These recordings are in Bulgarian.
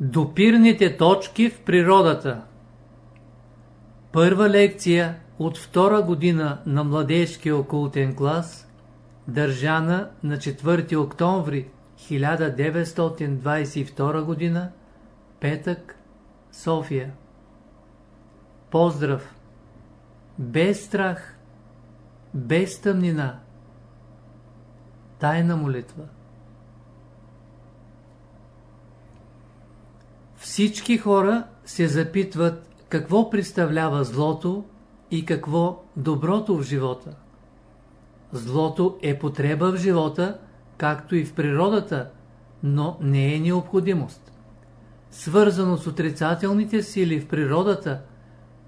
Допирните точки в природата Първа лекция от втора година на младежкия окултен клас, държана на 4 октомври 1922 година, петък, София. Поздрав! Без страх, без тъмнина. Тайна молитва. Всички хора се запитват какво представлява злото и какво доброто в живота. Злото е потреба в живота, както и в природата, но не е необходимост. Свързано с отрицателните сили в природата,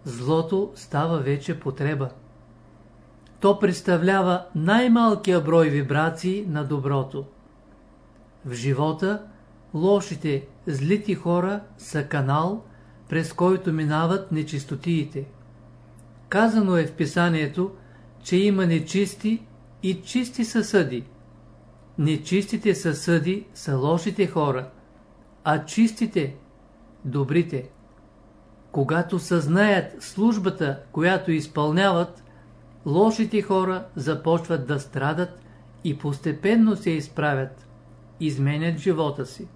злото става вече потреба. То представлява най-малкия брой вибрации на доброто. В живота лошите, злите хора са канал, през който минават нечистотиите. Казано е в писанието, че има нечисти и чисти съсъди. Нечистите съсъди са лошите хора, а чистите – добрите. Когато съзнаят службата, която изпълняват, лошите хора започват да страдат и постепенно се изправят, изменят живота си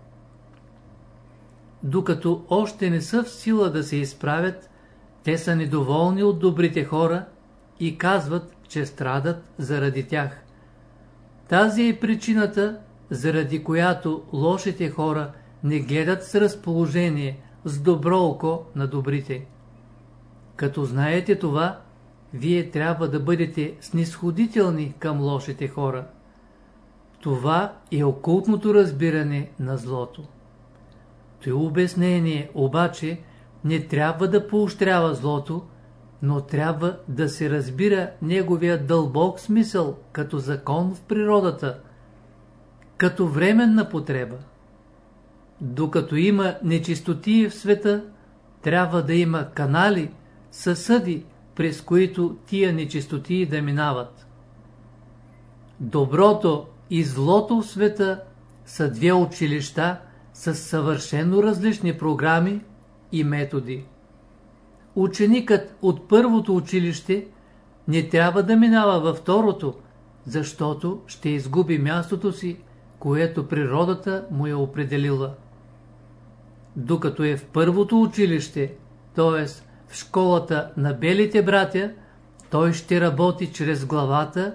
докато още не са в сила да се изправят, те са недоволни от добрите хора и казват, че страдат заради тях. Тази е причината, заради която лошите хора не гледат с разположение, с добро око на добрите. Като знаете това, вие трябва да бъдете снисходителни към лошите хора. Това е окултното разбиране на злото. Той обяснение обаче не трябва да поощрява злото, но трябва да се разбира неговия дълбок смисъл като закон в природата, като временна потреба. Докато има нечистоти в света, трябва да има канали, съсъди, през които тия нечистоти да минават. Доброто и злото в света са две училища, с съвършено различни програми и методи. Ученикът от първото училище не трябва да минава във второто, защото ще изгуби мястото си, което природата му е определила. Докато е в първото училище, т.е. в школата на белите братя, той ще работи чрез главата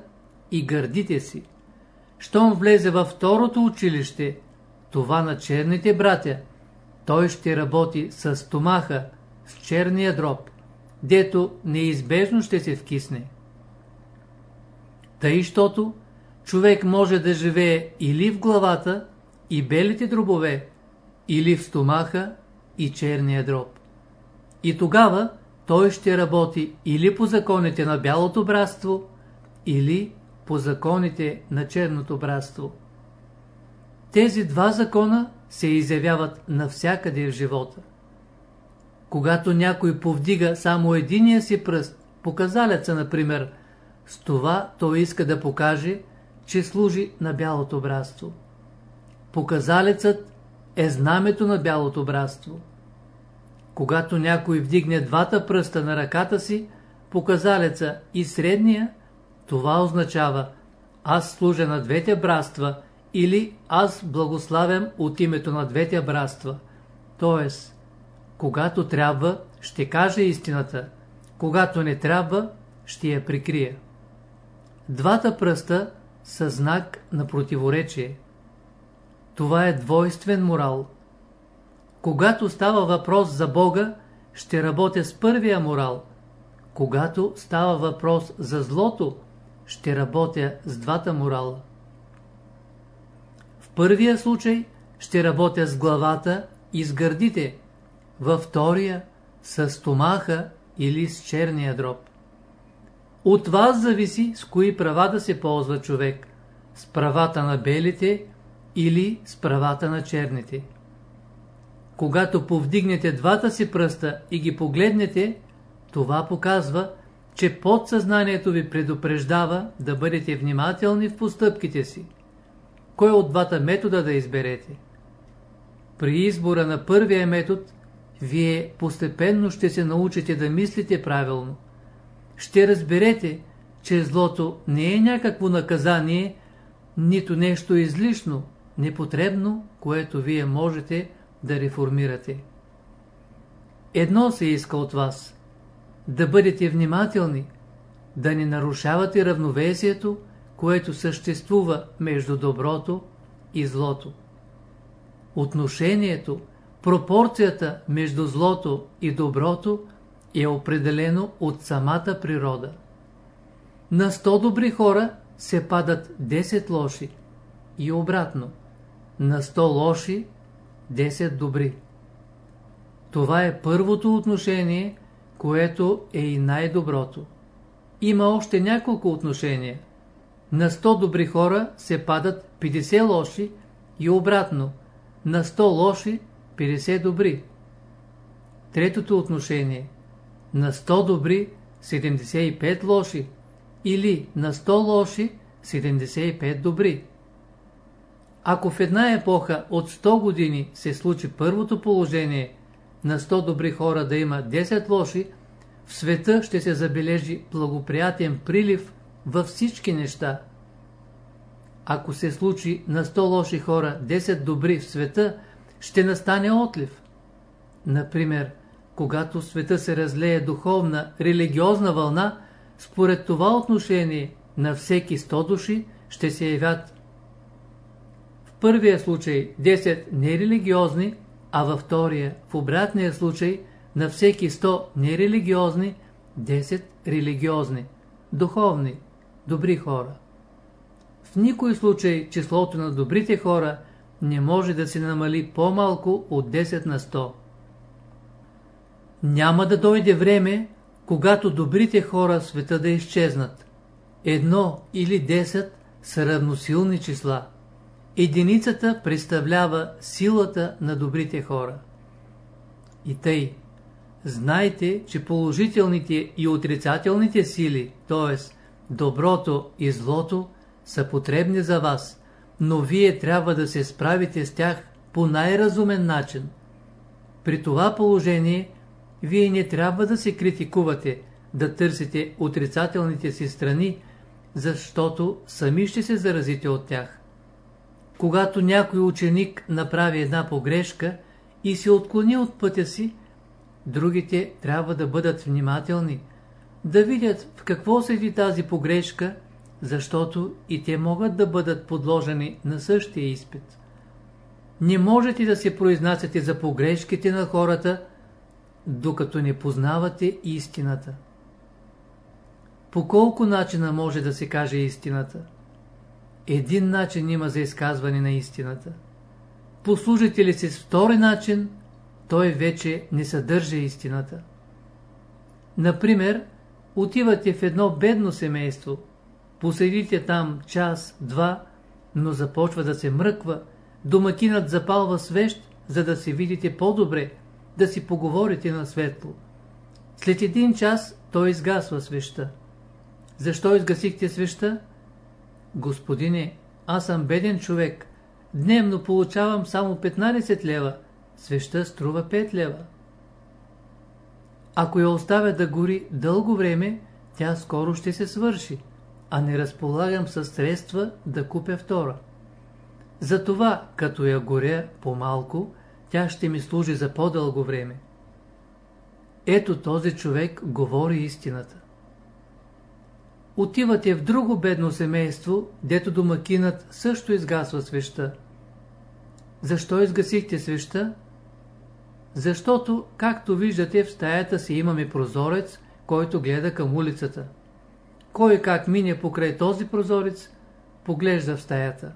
и гърдите си. Щом влезе във второто училище, това на черните братя, той ще работи с стомаха, с черния дроб, дето неизбежно ще се вкисне. Тъй, щото човек може да живее или в главата и белите дробове, или в стомаха и черния дроб. И тогава той ще работи или по законите на бялото братство, или по законите на черното братство. Тези два закона се изявяват навсякъде в живота. Когато някой повдига само единия си пръст, показалеца, например, с това той иска да покаже, че служи на бялото братство. Показалецът е знамето на бялото братство. Когато някой вдигне двата пръста на ръката си, показалеца и средния, това означава аз служа на двете братства – или аз благославям от името на двете братства. Тоест, когато трябва, ще кажа истината, когато не трябва, ще я прикрия. Двата пръста са знак на противоречие. Това е двойствен морал. Когато става въпрос за Бога, ще работя с първия морал. Когато става въпрос за злото, ще работя с двата морала първия случай ще работя с главата и с гърдите, във втория с стомаха или с черния дроб. От вас зависи с кои права да се ползва човек, с правата на белите или с правата на черните. Когато повдигнете двата си пръста и ги погледнете, това показва, че подсъзнанието ви предупреждава да бъдете внимателни в постъпките си. Кой от двата метода да изберете? при избора на първия метод, вие постепенно ще се научите да мислите правилно. Ще разберете, че злото не е някакво наказание, нито нещо излишно, непотребно, което вие можете да реформирате. Едно се иска от вас – да бъдете внимателни, да не нарушавате равновесието, което съществува между доброто и злото. Отношението, пропорцията между злото и доброто е определено от самата природа. На 100 добри хора се падат 10 лоши и обратно. На 100 лоши 10 добри. Това е първото отношение, което е и най-доброто. Има още няколко отношения. На 100 добри хора се падат 50 лоши и обратно. На 100 лоши 50 добри. Третото отношение. На 100 добри 75 лоши или на 100 лоши 75 добри. Ако в една епоха от 100 години се случи първото положение на 100 добри хора да има 10 лоши, в света ще се забележи благоприятен прилив във всички неща. Ако се случи на 100 лоши хора 10 добри в света, ще настане отлив. Например, когато света се разлее духовна, религиозна вълна, според това отношение на всеки 100 души ще се явят в първия случай 10 нерелигиозни, а във втория, в обратния случай, на всеки 100 нерелигиозни, 10 религиозни, духовни, добри хора. В никой случай числото на добрите хора не може да се намали по-малко от 10 на 100. Няма да дойде време, когато добрите хора в света да изчезнат. Едно или 10 са равносилни числа. Единицата представлява силата на добрите хора. И тъй, знайте, че положителните и отрицателните сили, т.е. доброто и злото, са потребни за вас, но вие трябва да се справите с тях по най-разумен начин. При това положение, вие не трябва да се критикувате, да търсите отрицателните си страни, защото сами ще се заразите от тях. Когато някой ученик направи една погрешка и се отклони от пътя си, другите трябва да бъдат внимателни, да видят в какво седи тази погрешка, защото и те могат да бъдат подложени на същия изпит. Не можете да се произнасяте за погрешките на хората, докато не познавате истината. По колко начина може да се каже истината? Един начин има за изказване на истината. Послужите ли се с втори начин, той вече не съдържа истината. Например, отивате в едно бедно семейство, поседите там час, два, но започва да се мръква, домакинът запалва свещ, за да се видите по-добре, да си поговорите на светло. След един час той изгасва свеща. Защо изгасихте свеща? Господине, аз съм беден човек. Дневно получавам само 15 лева. Свеща струва 5 лева. Ако я оставя да гори дълго време, тя скоро ще се свърши, а не разполагам със средства да купя втора. Затова, като я горя по-малко, тя ще ми служи за по-дълго време. Ето този човек говори истината. Отивате в друго бедно семейство, дето домакинът също изгасва свеща. Защо изгасихте свеща? Защото, както виждате, в стаята си имаме прозорец, който гледа към улицата. Кой как мине покрай този прозорец, поглежда в стаята.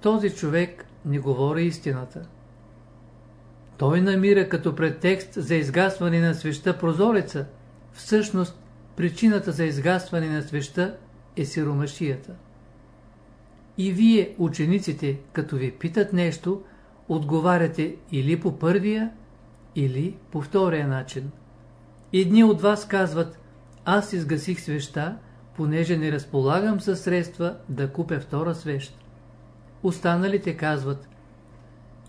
Този човек не говори истината. Той намира като претекст за изгасване на свеща прозореца. Всъщност, причината за изгасване на свеща е сиромашията. И вие, учениците, като ви питат нещо, отговаряте или по първия, или по втория начин. Едни от вас казват, аз изгасих свеща, понеже не разполагам със средства да купя втора свещ. Останалите казват,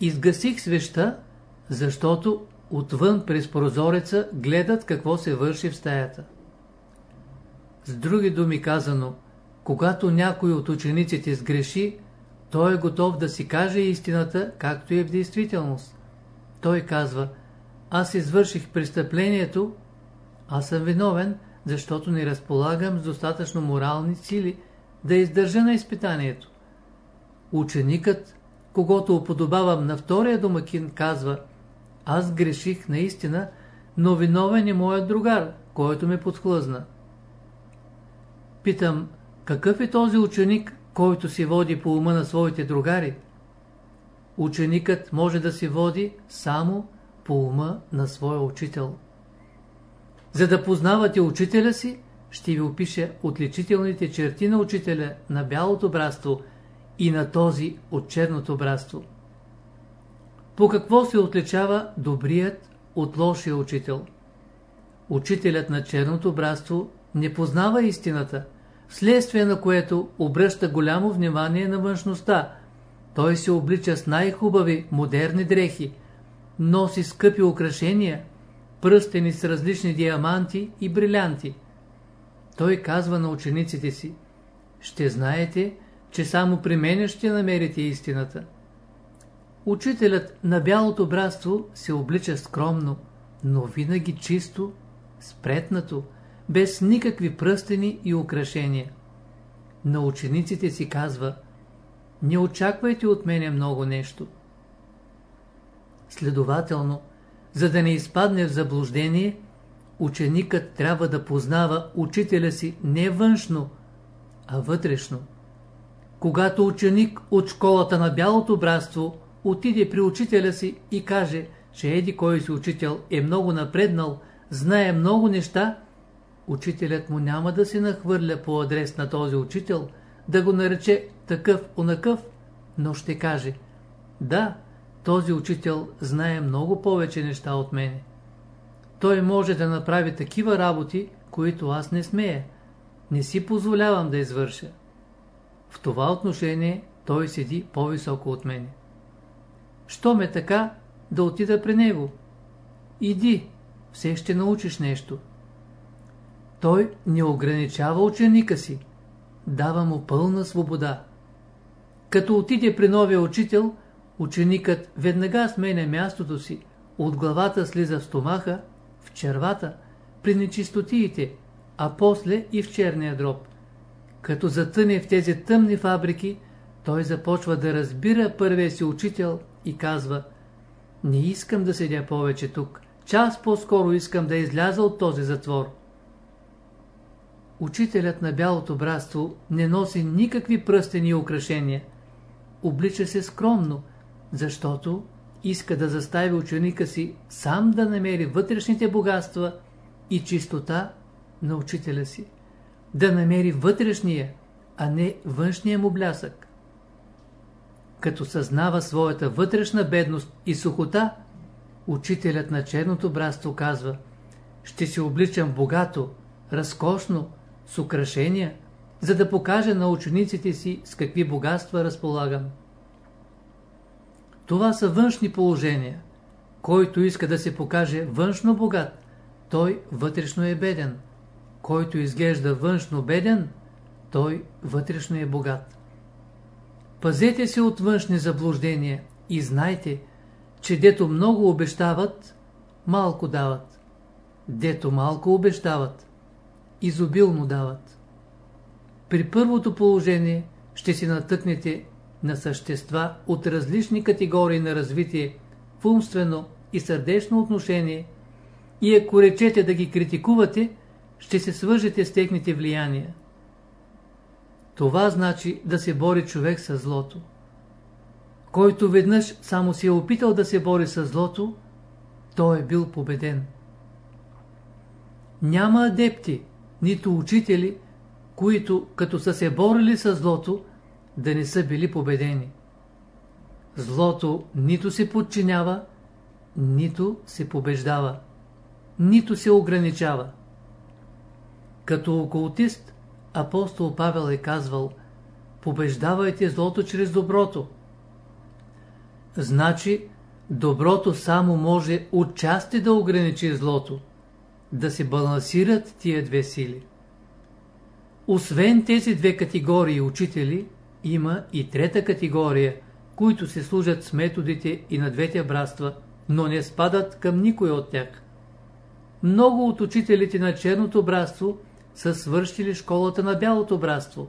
Изгасих свеща, защото отвън през прозореца гледат какво се върши в стаята. С други думи казано, когато някой от учениците сгреши, той е готов да си каже истината, както е в действителност. Той казва, аз извърших престъплението, аз съм виновен, защото не разполагам с достатъчно морални сили да издържа на изпитанието. Ученикът, когато уподобавам на втория домакин, казва, аз греших наистина, но виновен е моят другар, който ме подхлъзна. Питам, какъв е този ученик, който се води по ума на своите другари? Ученикът може да се води само по ума на своя учител. За да познавате учителя си, ще ви опиша отличителните черти на учителя на бялото братство и на този от черното братство. По какво се отличава добрият от лошия учител? Учителят на черното братство не познава истината, вследствие на което обръща голямо внимание на външността. Той се облича с най-хубави модерни дрехи, носи скъпи украшения, пръстени с различни диаманти и брилянти. Той казва на учениците си, ще знаете, че само при мене ще намерите истината. Учителят на бялото братство се облича скромно, но винаги чисто, спретнато, без никакви пръстени и украшения. На учениците си казва, не очаквайте от мене много нещо. Следователно, за да не изпадне в заблуждение, ученикът трябва да познава учителя си не външно, а вътрешно. Когато ученик от школата на бялото братство отиде при учителя си и каже, че еди кой си учител е много напреднал, знае много неща, учителят му няма да се нахвърля по адрес на този учител, да го нарече такъв-онакъв, но ще каже, да, този учител знае много повече неща от мене. Той може да направи такива работи, които аз не смея. Не си позволявам да извърша. В това отношение той седи по-високо от мене. Що ме така да отида при него? Иди, все ще научиш нещо. Той не ограничава ученика си, дава му пълна свобода. Като отиде при новия учител, ученикът веднага сменя мястото си, от главата слиза в стомаха, в червата, при нечистотиите, а после и в черния дроб. Като затъне в тези тъмни фабрики, той започва да разбира първия си учител и казва Не искам да седя повече тук, час по-скоро искам да изляза от този затвор. Учителят на бялото братство не носи никакви пръстени и украшения. Облича се скромно, защото иска да застави ученика си сам да намери вътрешните богатства и чистота на учителя си. Да намери вътрешния, а не външния му блясък. Като съзнава своята вътрешна бедност и сухота, учителят на черното братство казва Ще се обличам богато, разкошно, с украшения, за да покажа на учениците си с какви богатства разполагам. Това са външни положения. Който иска да се покаже външно богат, той вътрешно е беден. Който изглежда външно беден, той вътрешно е богат. Пазете се от външни заблуждения и знайте, че дето много обещават, малко дават. Дето малко обещават, изобилно дават. При първото положение ще си натъкнете на същества от различни категории на развитие в умствено и сърдечно отношение и ако речете да ги критикувате, ще се свържете с техните влияния. Това значи да се бори човек с злото. Който веднъж само си е опитал да се бори с злото, той е бил победен. Няма адепти, нито учители, които, като са се борили с злото, да не са били победени. Злото нито се подчинява, нито се побеждава, нито се ограничава. Като окултист, апостол Павел е казвал Побеждавайте злото чрез доброто. значи доброто само може отчасти да ограничи злото, да се балансират тия две сили. Освен тези две категории учители, има и трета категория, които се служат с методите и на двете братства, но не спадат към никой от тях. Много от учителите на черното братство са свършили школата на бялото братство,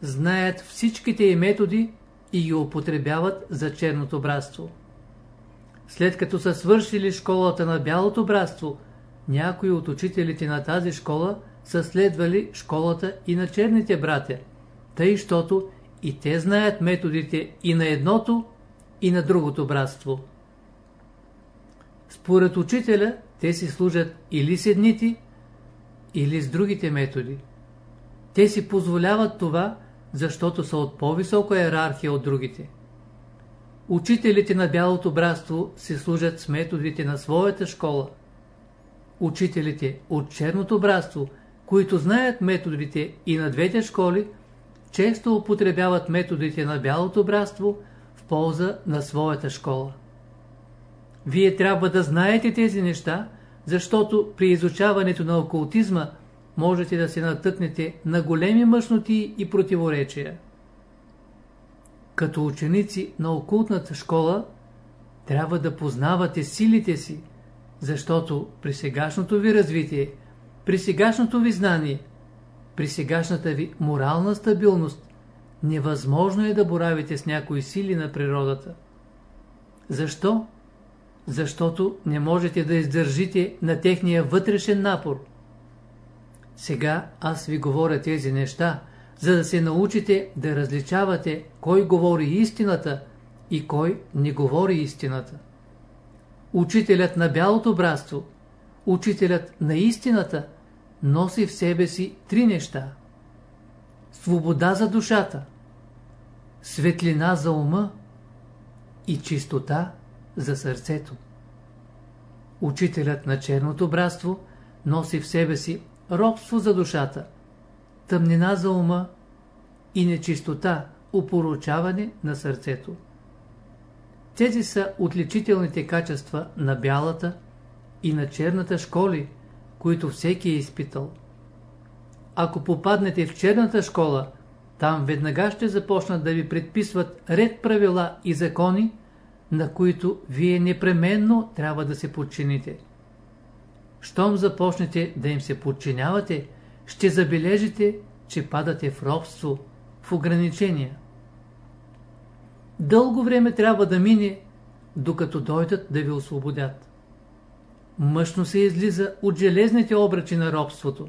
знаят всичките и методи и ги употребяват за черното братство. След като са свършили школата на бялото братство, някои от учителите на тази школа са следвали школата и на черните братя, тъй, щото и те знаят методите и на едното, и на другото братство. Според учителя, те си служат или с едните, или с другите методи. Те си позволяват това, защото са от по-висока иерархия от другите. Учителите на Бялото братство се служат с методите на своята школа. Учителите от Черното братство, които знаят методите и на двете школи, често употребяват методите на Бялото братство в полза на своята школа. Вие трябва да знаете тези неща, защото при изучаването на окултизма можете да се натъкнете на големи мъжноти и противоречия. Като ученици на окултната школа трябва да познавате силите си, защото при сегашното ви развитие, при сегашното ви знание, при сегашната ви морална стабилност, невъзможно е да боравите с някои сили на природата. Защо? Защото не можете да издържите на техния вътрешен напор. Сега аз ви говоря тези неща, за да се научите да различавате кой говори истината и кой не говори истината. Учителят на бялото братство, учителят на истината, носи в себе си три неща. Свобода за душата, светлина за ума и чистота за сърцето. Учителят на черното братство носи в себе си робство за душата, тъмнина за ума и нечистота, упоручаване на сърцето. Тези са отличителните качества на бялата и на черната школи, които всеки е изпитал. Ако попаднете в черната школа, там веднага ще започнат да ви предписват ред правила и закони, на които вие непременно трябва да се подчините. Щом започнете да им се подчинявате, ще забележите, че падате в робство, в ограничения. Дълго време трябва да мине, докато дойдат да ви освободят. Мъжно се излиза от железните обръчи на робството.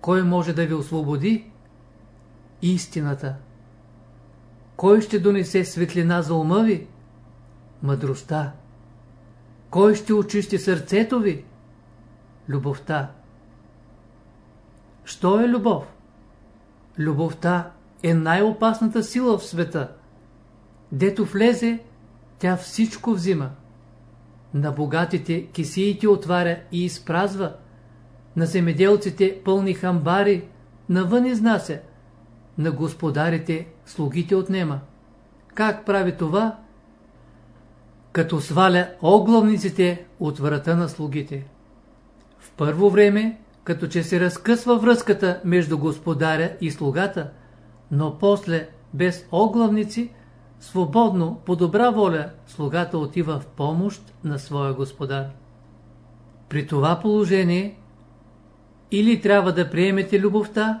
Кой може да ви освободи? Истината. Кой ще донесе светлина за ума ви? Мъдростта. Кой ще очисти сърцето ви? Любовта. Що е любов? Любовта е най-опасната сила в света. Дето влезе, тя всичко взима. На богатите кисиите отваря и изпразва, на земеделците пълни хамбари навън изнася, на господарите слугите отнема. Как прави това? Като сваля оглавниците от врата на слугите. В първо време, като че се разкъсва връзката между господаря и слугата, но после, без оглавници, свободно, по добра воля, слугата отива в помощ на своя господар. При това положение или трябва да приемете любовта,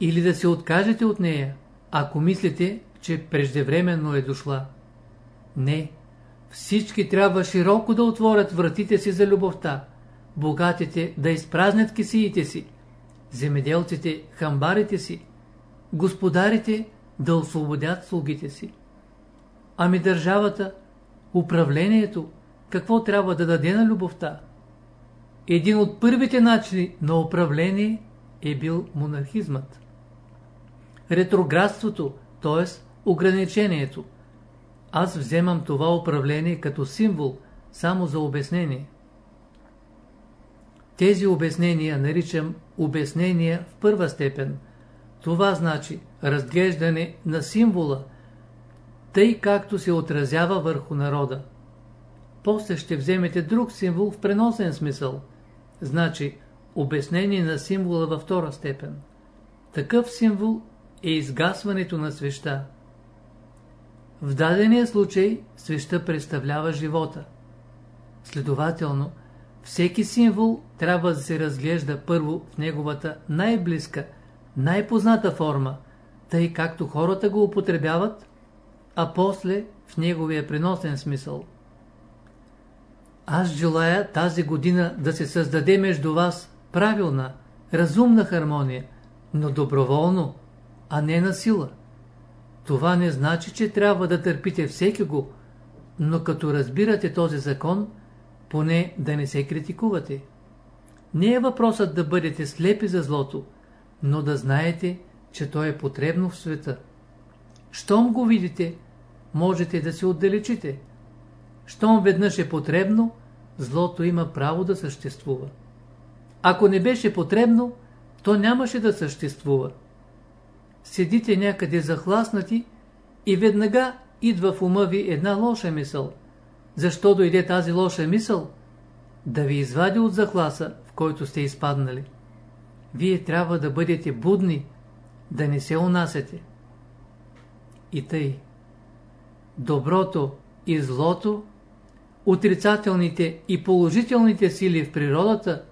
или да се откажете от нея, ако мислите, че преждевременно е дошла. Не, всички трябва широко да отворят вратите си за любовта, богатите да изпразнят кисиите си, земеделците хамбарите си, господарите да освободят слугите си. Ами държавата, управлението, какво трябва да даде на любовта? Един от първите начини на управление е бил монархизмът. Ретроградството, т.е. ограничението. Аз вземам това управление като символ, само за обяснение. Тези обяснения наричам обяснения в първа степен. Това значи разглеждане на символа – тъй както се отразява върху народа. После ще вземете друг символ в преносен смисъл. Значи, обяснение на символа във втора степен. Такъв символ е изгасването на свеща. В дадения случай свеща представлява живота. Следователно, всеки символ трябва да се разглежда първо в неговата най-близка, най-позната форма, тъй както хората го употребяват, а после в неговия преносен смисъл. Аз желая тази година да се създаде между вас правилна, разумна хармония, но доброволно, а не на сила. Това не значи, че трябва да търпите всеки го, но като разбирате този закон, поне да не се критикувате. Не е въпросът да бъдете слепи за злото, но да знаете, че то е потребно в света. Щом го видите, можете да се отдалечите. Щом веднъж е потребно, злото има право да съществува. Ако не беше потребно, то нямаше да съществува. Седите някъде захласнати и веднага идва в ума ви една лоша мисъл. Защо дойде тази лоша мисъл? Да ви извади от захласа, в който сте изпаднали. Вие трябва да бъдете будни, да не се унасяте. И тъй. Доброто и злото, отрицателните и положителните сили в природата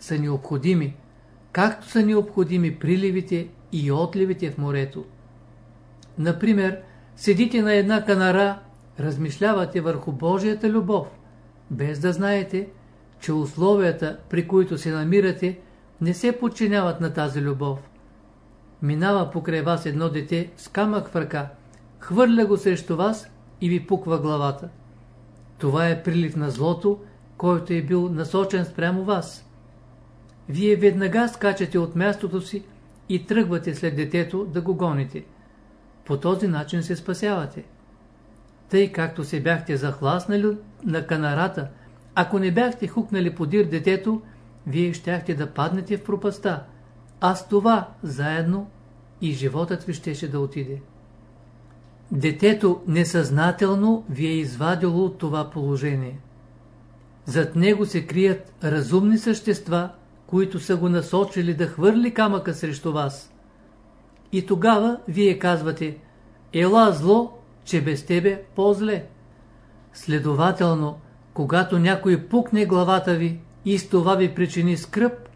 са необходими, както са необходими приливите и отливите в морето. Например, седите на една канара, размишлявате върху Божията любов, без да знаете, че условията, при които се намирате, не се подчиняват на тази любов. Минава покрай вас едно дете с камък в ръка, хвърля го срещу вас и ви пуква главата. Това е прилив на злото, който е бил насочен спрямо вас. Вие веднага скачате от мястото си и тръгвате след детето да го гоните. По този начин се спасявате. Тъй както се бяхте захласнали на канарата, ако не бяхте хукнали подир детето, вие щяхте да паднете в пропаста, а с това заедно и животът ви щеше да отиде. Детето несъзнателно ви е извадило от това положение. Зад него се крият разумни същества, които са го насочили да хвърли камъка срещу вас. И тогава вие казвате, ела зло, че без тебе по-зле. Следователно, когато някой пукне главата ви и с това ви причини скръп,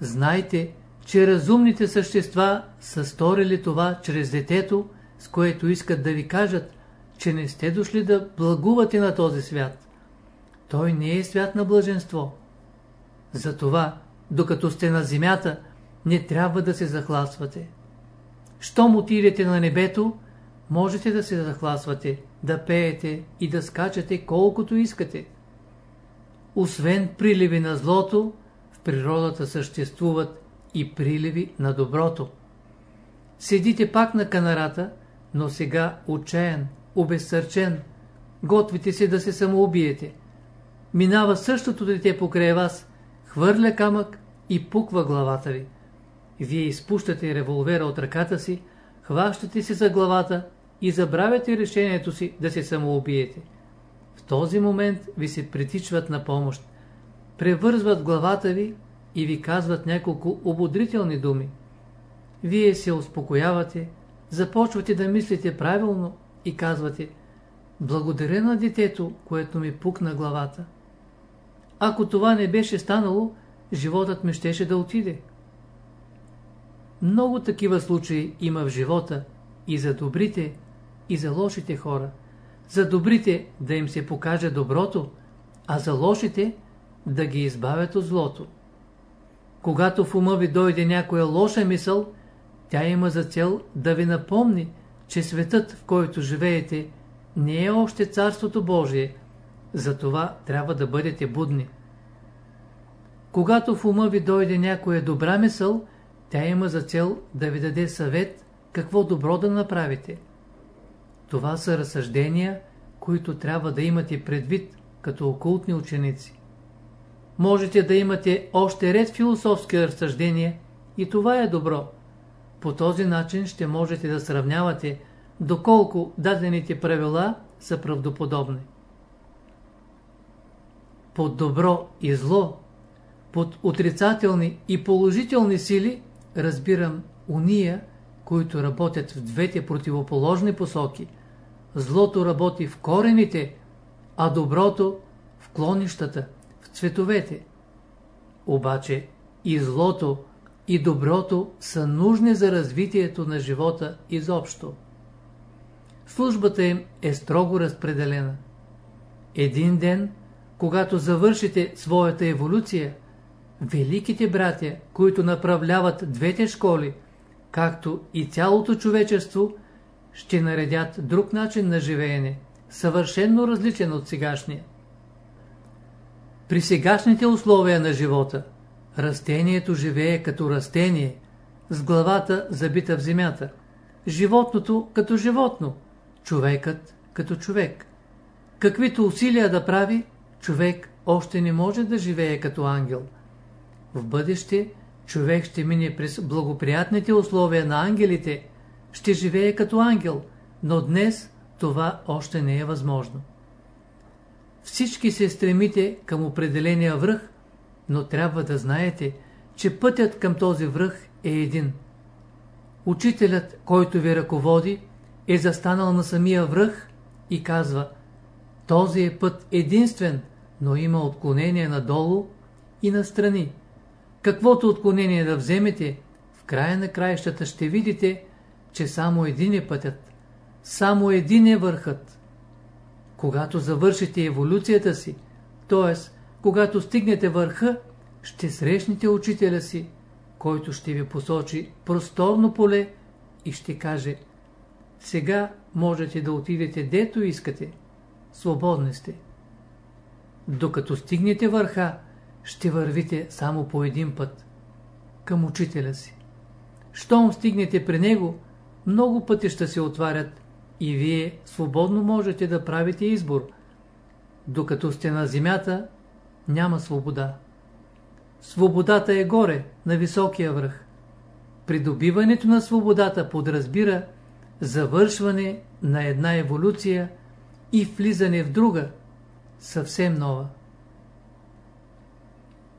знайте, че разумните същества са сторили това чрез детето, с което искат да ви кажат, че не сте дошли да благувате на този свят. Той не е свят на блаженство. Затова, докато сте на земята, не трябва да се захласвате. Щом отидете на небето, можете да се захласвате, да пеете и да скачате колкото искате. Освен приливи на злото, в природата съществуват и приливи на доброто. Седите пак на канарата, но сега отчаян, обезсърчен, готвите се да се самоубиете. Минава същото дете покрай вас, хвърля камък и пуква главата ви. Вие изпущате револвера от ръката си, хващате се за главата и забравяте решението си да се самоубиете. В този момент ви се притичват на помощ. Превързват главата ви и ви казват няколко ободрителни думи. Вие се успокоявате, започвате да мислите правилно и казвате Благодаря на детето, което ми пукна главата. Ако това не беше станало, животът ми щеше да отиде. Много такива случаи има в живота и за добрите, и за лошите хора. За добрите да им се покаже доброто, а за лошите да ги избавят от злото. Когато в ума ви дойде някоя лоша мисъл, тя има за цел да ви напомни, че светът, в който живеете, не е още Царството Божие, затова трябва да бъдете будни. Когато в ума ви дойде някоя добра мисъл, тя има за цел да ви даде съвет какво добро да направите. Това са разсъждения, които трябва да имате предвид като окултни ученици. Можете да имате още ред философски разсъждения и това е добро. По този начин ще можете да сравнявате доколко дадените правила са правдоподобни. Под добро и зло, под отрицателни и положителни сили разбирам уния, които работят в двете противоположни посоки. Злото работи в корените, а доброто в клонищата, в цветовете. Обаче и злото, и доброто са нужни за развитието на живота изобщо. Службата им е строго разпределена. Един ден, когато завършите своята еволюция, великите братя, които направляват двете школи, както и цялото човечество, ще наредят друг начин на живеене, съвършенно различен от сегашния. При сегашните условия на живота, растението живее като растение, с главата забита в земята, животното като животно, човекът като човек. Каквито усилия да прави, човек още не може да живее като ангел. В бъдеще човек ще мине през благоприятните условия на ангелите, ще живее като ангел, но днес това още не е възможно. Всички се стремите към определения връх, но трябва да знаете, че пътят към този връх е един. Учителят, който ви ръководи, е застанал на самия връх и казва Този е път единствен, но има отклонение надолу и настрани. Каквото отклонение да вземете, в края на краищата ще видите, че само един е пътят, само един е върхът. Когато завършите еволюцията си, т.е. когато стигнете върха, ще срещнете учителя си, който ще ви посочи просторно поле и ще каже сега можете да отидете дето искате. Свободни сте. Докато стигнете върха, ще вървите само по един път. Към учителя си. Щом стигнете при него, много пъти ще се отварят и вие свободно можете да правите избор. Докато сте на земята, няма свобода. Свободата е горе, на високия връх. Придобиването на свободата подразбира завършване на една еволюция и влизане в друга, съвсем нова.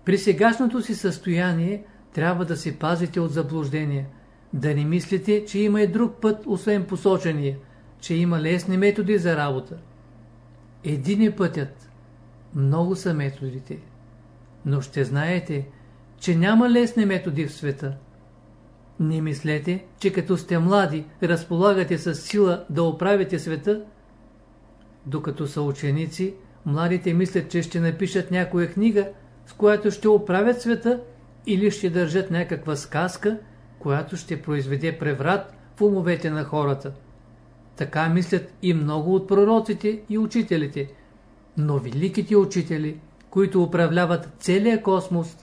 При сегашното си състояние трябва да се пазите от заблуждения, да не мислите, че има и друг път, освен посочения, че има лесни методи за работа. Един е пътят, много са методите, но ще знаете, че няма лесни методи в света. Не мислете, че като сте млади, разполагате с сила да оправите света. Докато са ученици, младите мислят, че ще напишат някоя книга, с която ще оправят света или ще държат някаква сказка, която ще произведе преврат в умовете на хората. Така мислят и много от пророците и учителите. Но великите учители, които управляват целия космос,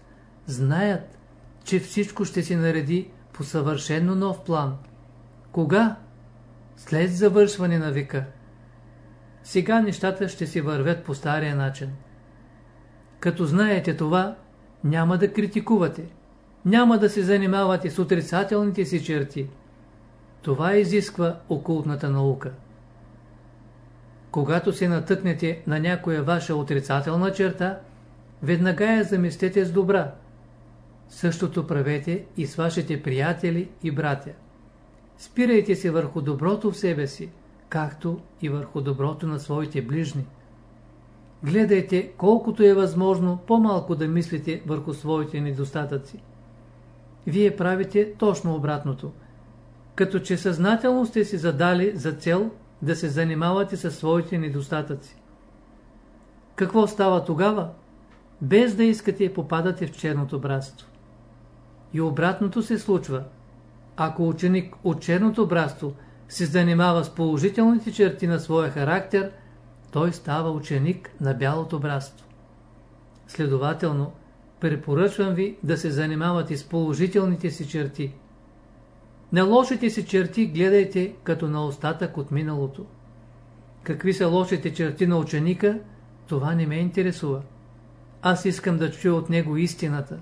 знаят, че всичко ще се нареди по съвършенно нов план. Кога? След завършване на века. Сега нещата ще си вървят по стария начин. Като знаете това, няма да критикувате, няма да се занимавате с отрицателните си черти. Това изисква окултната наука. Когато се натъкнете на някоя ваша отрицателна черта, веднага я заместете с добра – Същото правете и с вашите приятели и братя. Спирайте се върху доброто в себе си, както и върху доброто на своите ближни. Гледайте колкото е възможно по-малко да мислите върху своите недостатъци. Вие правите точно обратното. Като че съзнателно сте си задали за цел да се занимавате със своите недостатъци. Какво става тогава? Без да искате попадате в черното братство. И обратното се случва. Ако ученик от черното братство се занимава с положителните черти на своя характер, той става ученик на бялото братство. Следователно, препоръчвам ви да се занимавате с положителните си черти. На лошите си черти гледайте като на остатък от миналото. Какви са лошите черти на ученика, това не ме интересува. Аз искам да чуя от него истината.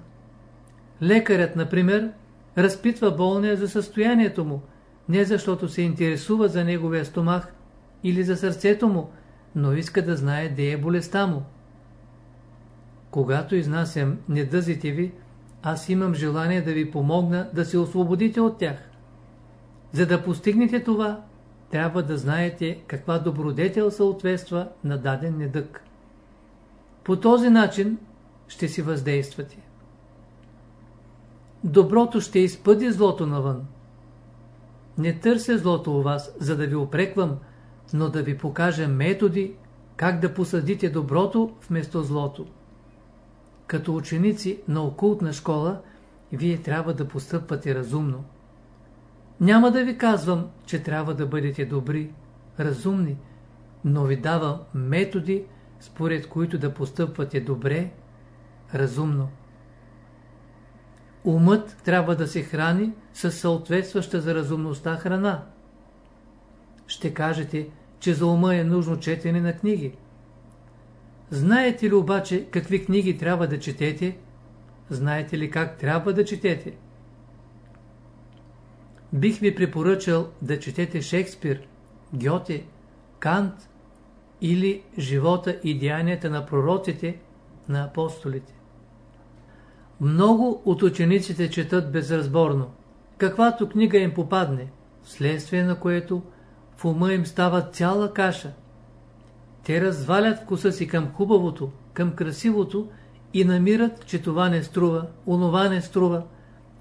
Лекарят, например, разпитва болния за състоянието му, не защото се интересува за неговия стомах или за сърцето му, но иска да знае де е болестта му. Когато изнасям недъзите ви, аз имам желание да ви помогна да се освободите от тях. За да постигнете това, трябва да знаете каква добродетел съответства на даден недък. По този начин ще си въздействате. Доброто ще изпъди злото навън. Не търся злото у вас, за да ви опреквам, но да ви покажа методи, как да посадите доброто вместо злото. Като ученици на окултна школа, вие трябва да постъпвате разумно. Няма да ви казвам, че трябва да бъдете добри, разумни, но ви давам методи, според които да постъпвате добре, разумно. Умът трябва да се храни с съответстваща за разумността храна. Ще кажете, че за ума е нужно четене на книги. Знаете ли обаче какви книги трябва да четете? Знаете ли как трябва да четете? Бих ви препоръчал да четете Шекспир, Гьоте, Кант или живота и деянията на пророците, на апостолите. Много от учениците четат безразборно, каквато книга им попадне, вследствие на което в ума им става цяла каша. Те развалят вкуса си към хубавото, към красивото и намират, че това не струва, онова не струва.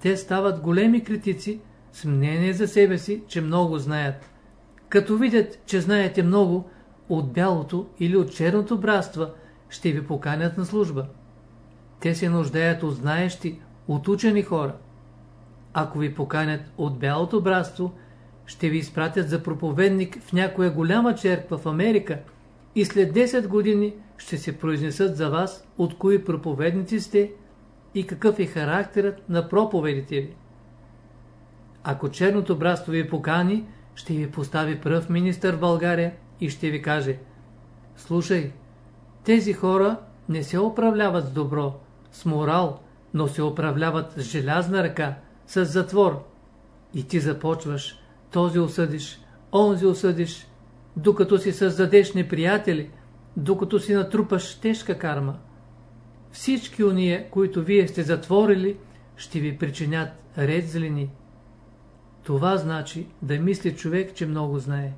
Те стават големи критици с мнение за себе си, че много знаят. Като видят, че знаете много, от бялото или от черното братство, ще ви поканят на служба. Те се нуждаят от знаещи, от учени хора. Ако ви поканят от бялото братство, ще ви изпратят за проповедник в някоя голяма черква в Америка и след 10 години ще се произнесат за вас от кои проповедници сте и какъв е характерът на проповедите ви. Ако черното братство ви покани, ще ви постави пръв министър в България и ще ви каже Слушай, тези хора не се управляват с добро, с морал, но се управляват с желязна ръка, с затвор. И ти започваш, този осъдиш, онзи осъдиш, докато си създадеш неприятели, докато си натрупаш тежка карма. Всички уния, които вие сте затворили, ще ви причинят ред злини. Това значи да мисли човек, че много знае.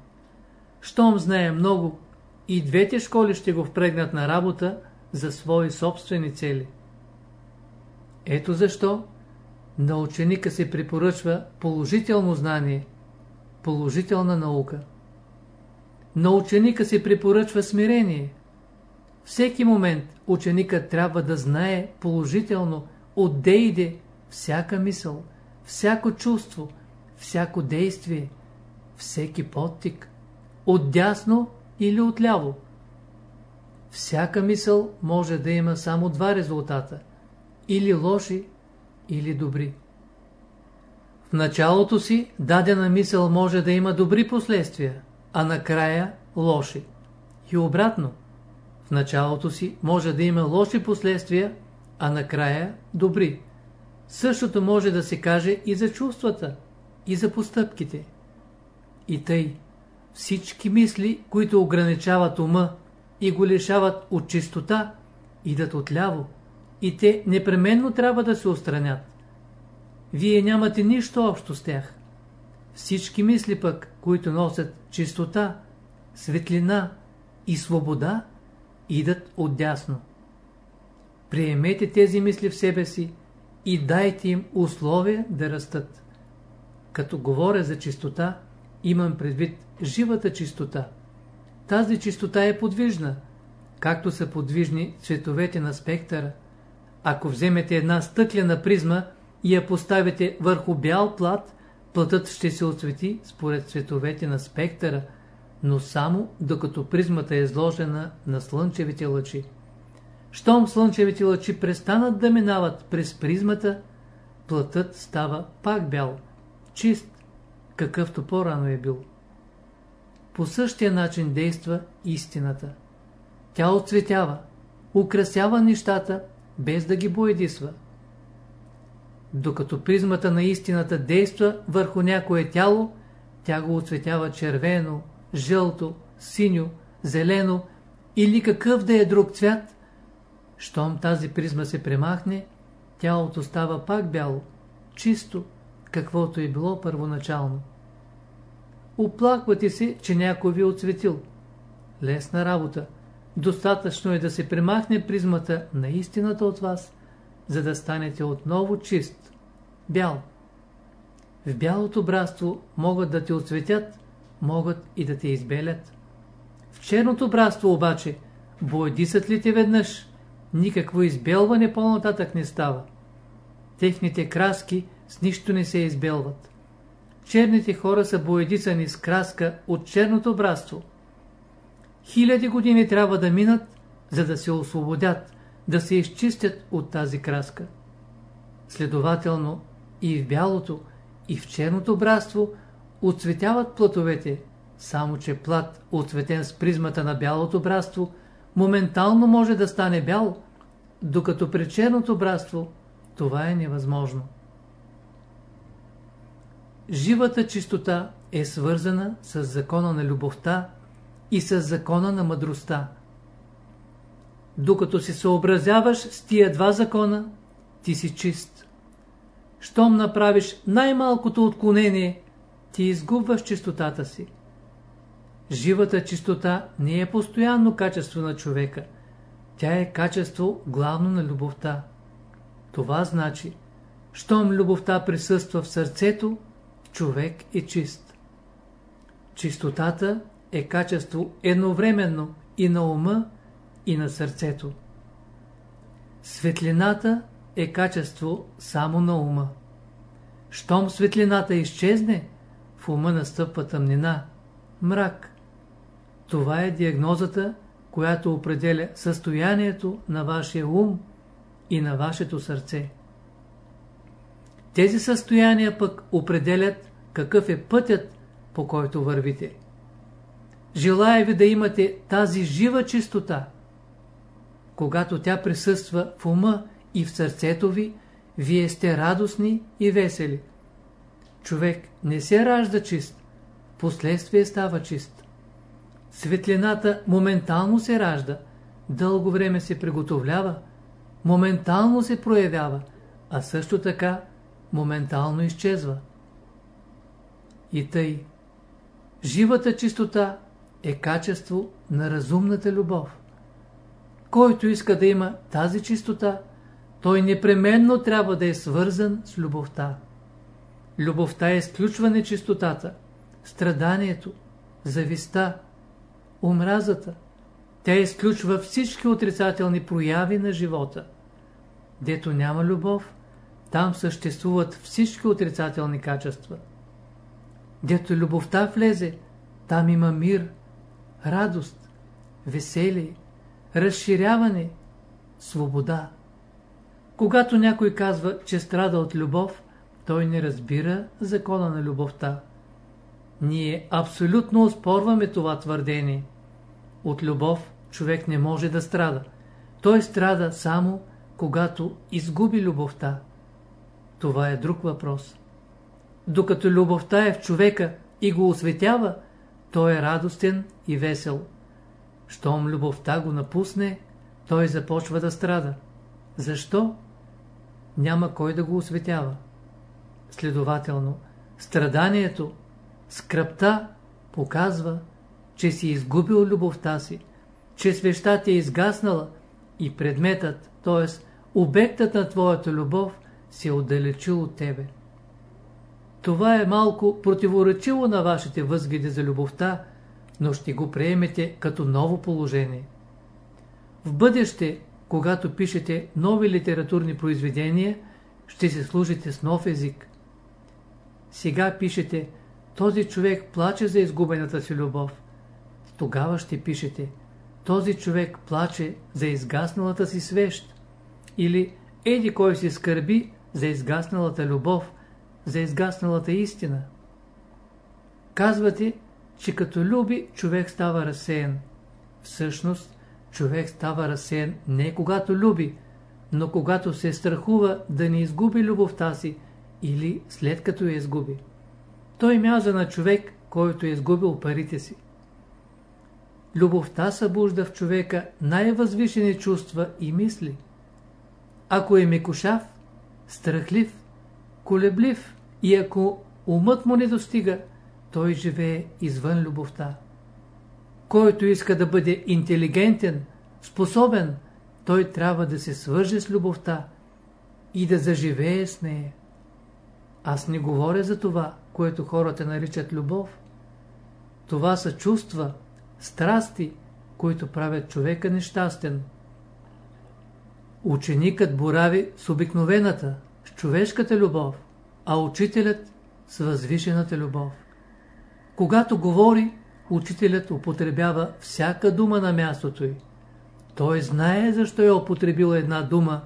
Щом знае много, и двете школи ще го впрегнат на работа за свои собствени цели. Ето защо на ученика се препоръчва положително знание, положителна наука. На ученика се препоръчва смирение. Всеки момент ученикът трябва да знае положително, отде иде всяка мисъл, всяко чувство, всяко действие, всеки подтик, отдясно или отляво. Всяка мисъл може да има само два резултата – или лоши, или добри. В началото си дадена мисъл може да има добри последствия, а накрая лоши. И обратно, в началото си може да има лоши последствия, а накрая добри. Същото може да се каже и за чувствата, и за постъпките. И тъй, всички мисли, които ограничават ума и го лишават от чистота, идат отляво, и те непременно трябва да се устранят. Вие нямате нищо общо с тях. Всички мисли пък, които носят чистота, светлина и свобода, идат отдясно. Приемете тези мисли в себе си и дайте им условия да растат. Като говоря за чистота, имам предвид живата чистота. Тази чистота е подвижна, както са подвижни цветовете на спектъра, ако вземете една стъклена призма и я поставите върху бял плат, платът ще се отсвети според цветовете на спектъра, но само докато призмата е изложена на слънчевите лъчи. Щом слънчевите лъчи престанат да минават през призмата, платът става пак бял, чист, какъвто по-рано е бил. По същия начин действа истината. Тя отцветява, украсява нещата без да ги боядисва. Докато призмата на истината действа върху някое тяло, тя го оцветява червено, жълто, синьо, зелено или какъв да е друг цвят, щом тази призма се премахне, тялото става пак бяло, чисто, каквото е било първоначално. Оплаквате се, че някой ви е отцветил. Лесна работа. Достатъчно е да се премахне призмата на истината от вас, за да станете отново чист, бял. В бялото братство могат да те отцветят, могат и да те избелят. В черното братство обаче, боядисат ли те веднъж, никакво избелване по-нататък не става. Техните краски с нищо не се избелват. Черните хора са боядисани с краска от черното братство. Хиляди години трябва да минат, за да се освободят, да се изчистят от тази краска. Следователно, и в бялото, и в черното братство отцветяват платовете, само че плат, отцветен с призмата на бялото братство, моментално може да стане бял, докато при черното братство това е невъзможно. Живата чистота е свързана с закона на любовта и с закона на мъдростта. Докато се съобразяваш с тия два закона, ти си чист. Щом направиш най-малкото отклонение, ти изгубваш чистотата си. Живата чистота не е постоянно качество на човека. Тя е качество главно на любовта. Това значи, щом любовта присъства в сърцето, човек е чист. Чистотата е качество едновременно и на ума, и на сърцето. Светлината е качество само на ума. Щом светлината изчезне, в ума настъпва тъмнина, мрак. Това е диагнозата, която определя състоянието на вашия ум и на вашето сърце. Тези състояния пък определят какъв е пътят, по който вървите. Желая ви да имате тази жива чистота. Когато тя присъства в ума и в сърцето ви, вие сте радостни и весели. Човек не се ражда чист, последствие става чист. Светлината моментално се ражда, дълго време се приготовлява, моментално се проявява, а също така моментално изчезва. И тъй, живата чистота е качество на разумната любов. Който иска да има тази чистота, той непременно трябва да е свързан с любовта. Любовта е изключване чистотата, страданието, зависта, омразата. Тя изключва всички отрицателни прояви на живота. Дето няма любов, там съществуват всички отрицателни качества. Дето любовта влезе, там има мир, радост, веселие, разширяване, свобода. Когато някой казва, че страда от любов, той не разбира закона на любовта. Ние абсолютно оспорваме това твърдение. От любов човек не може да страда. Той страда само, когато изгуби любовта. Това е друг въпрос. Докато любовта е в човека и го осветява, той е радостен и весел. Щом любовта го напусне, той започва да страда. Защо? Няма кой да го осветява. Следователно, страданието, скръпта показва, че си изгубил любовта си, че свещата е изгаснала и предметът, т.е. обектът на твоята любов се е отдалечил от тебе. Това е малко противоречиво на вашите възгледи за любовта, но ще го приемете като ново положение. В бъдеще, когато пишете нови литературни произведения, ще се служите с нов език. Сега пишете «Този човек плаче за изгубената си любов». Тогава ще пишете «Този човек плаче за изгасналата си свещ» или «Еди кой си скърби за изгасналата любов», за изгасналата истина. Казвате, че като люби, човек става разсеян. Всъщност, човек става разсеян не когато люби, но когато се страхува да не изгуби любовта си или след като я изгуби. той мяза на човек, който е изгубил парите си. Любовта събужда в човека най-възвишени чувства и мисли. Ако е мекошав, страхлив, колеблив и ако умът му не достига, той живее извън любовта. Който иска да бъде интелигентен, способен, той трябва да се свърже с любовта и да заживее с нея. Аз не говоря за това, което хората наричат любов. Това са чувства, страсти, които правят човека нещастен. Ученикът борави с обикновената, с човешката любов, а учителят с възвишената любов. Когато говори, учителят употребява всяка дума на мястото й. Той знае защо е употребил една дума,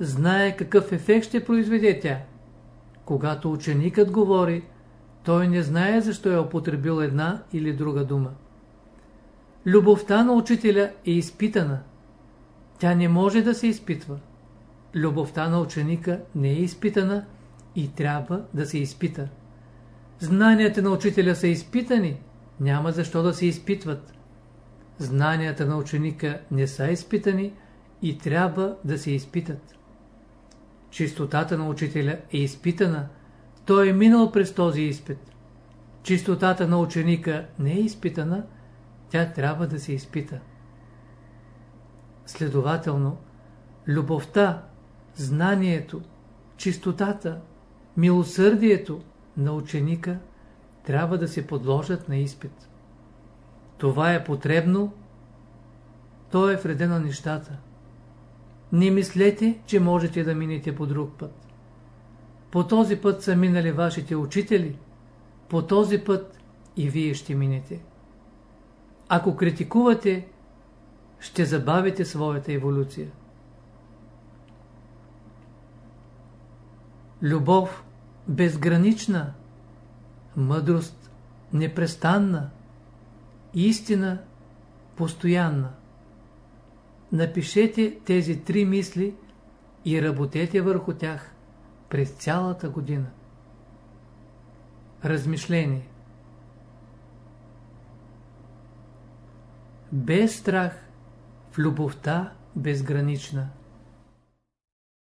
знае какъв ефект ще произведе тя. Когато ученикът говори, той не знае защо е употребил една или друга дума. Любовта на учителя е изпитана. Тя не може да се изпитва. Любовта на ученика не е изпитана и трябва да се изпита. Знанията на учителя са изпитани, няма защо да се изпитват. Знанията на ученика не са изпитани и трябва да се изпитат. Чистотата на учителя е изпитана, той е минал през този изпит. Чистотата на ученика не е изпитана, тя трябва да се изпита. Следователно, любовта, знанието, чистотата, милосърдието на ученика трябва да се подложат на изпит. Това е потребно, то е вреде на нещата. Не мислете, че можете да минете по друг път. По този път са минали вашите учители, по този път и вие ще минете. Ако критикувате, ще забавите своята еволюция. Любов безгранична, мъдрост непрестанна, истина постоянна. Напишете тези три мисли и работете върху тях през цялата година. Размишление Без страх в любовта безгранична.